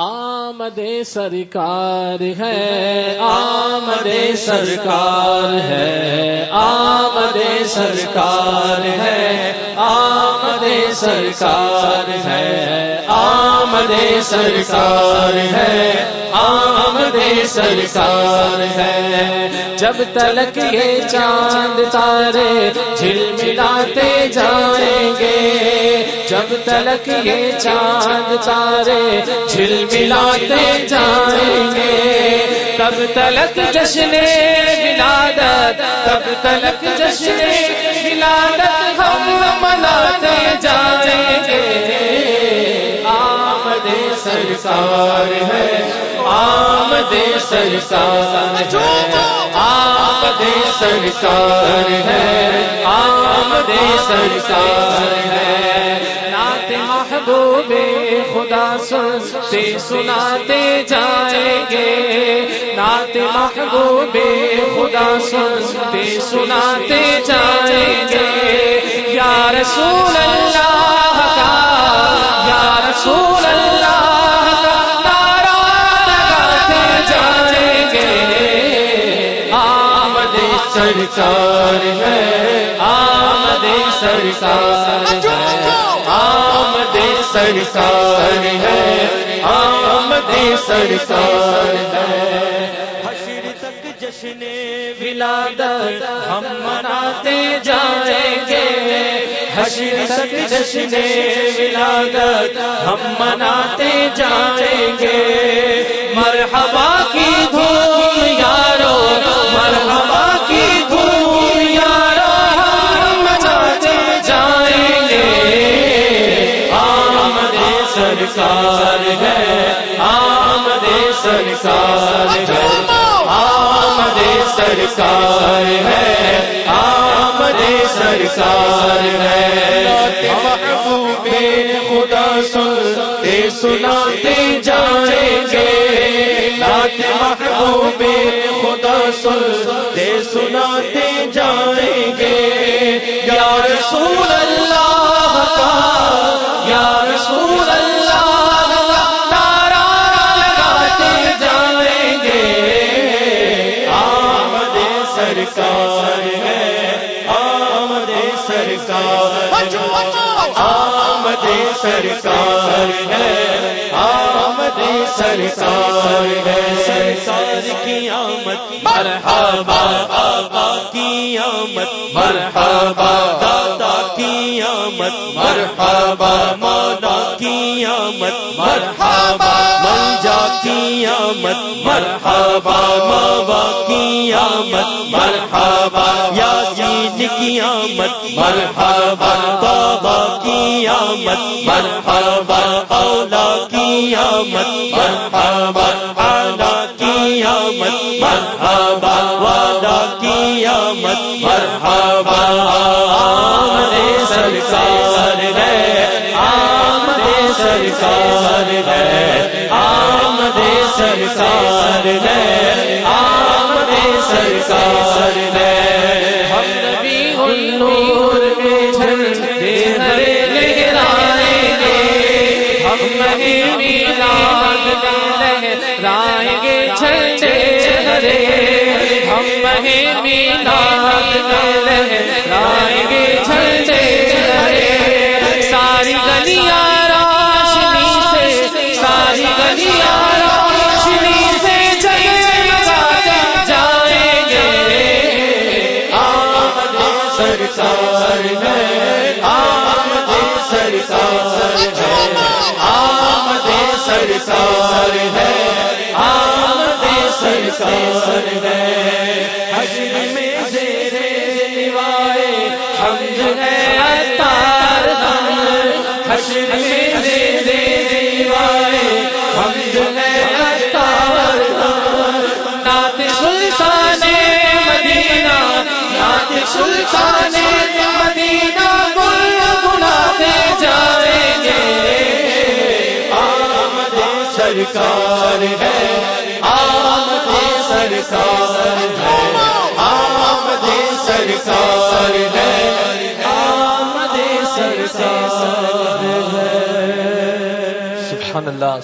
آمد سرکار ہے آمد سرکار ہے آمد سرکار ہے آمد سرکار ہے آمد سرکار ہے، آمد سرکار ہے۔ جب تلک یہ چاند تارے جھل ملاتے جائیں گے، جب تلک یہ چاند تارے جھل ملاتے جائیں گے۔ تب تلک جشن ولادت، تب تلک جشن ولادت ہم مناتے جائیں گے۔ آمد سرکار ہے، آمد سرکار ہے۔ آمد سرکار ہے، آمد سرکار ہے۔ محبوب خدا سنتے سناتے جائیں گے۔ نعت محبوب خدا سنتے سناتے جائیں گے۔ یا رسول اللہ سرکار ہے۔ آمد سرکار ہے۔ آمد سرکار ہے۔ حشر تک جشن ولادت ہم مناتے جائیں گے۔ حشر تک جشن ولادت ہم مناتے جائیں گے۔ سرکار ہے۔ آمد سرکار ہے۔ آمد سرکار ہے۔ محبوب خدا سنتے سناتے جائیں گے۔ محبوب خدا سنتے سناتے جائیں سرکار آمد سرکار ہے، آمد سرکار ہے۔ سرکار کی آمد، مرحبا آبا کی آمد، مرحبا دادا کی آمد، مرحبا مولا کی آمد، مرحبا منجا کی آمد، مرحبا ماوا کی آمد، مرحبا کی آمد مرحبا، بابا کی آمد مرحبا، اولا کی آمد مرحبا آنا کی آمد مرحبا، والا کی آمد مرحبا لہرائیں گے جھنڈے ہرے، ہم مہی میلاد میں لہرائیں گے جھنڈے ہرے، ساری گلیاں روشنی سے، ساری گلیاں روشنی سے جگمگاتے جائیں گے۔ آمد سرکار۔ سرکار ہے۔ حشر میں زیر لیوائے حمد ہے۔ اتار ہم حشر میں زیر لیوائے حمد ہے۔ اتار ہم نعت سلطان مدینہ۔ نعت سلطان مدینہ۔ گل گلاتے جائیں گے۔ آمد سرکار ہے۔ سرکار ہے۔ آمد سرکار ہے۔ آمد سرکار ہے۔ سبحان اللہ۔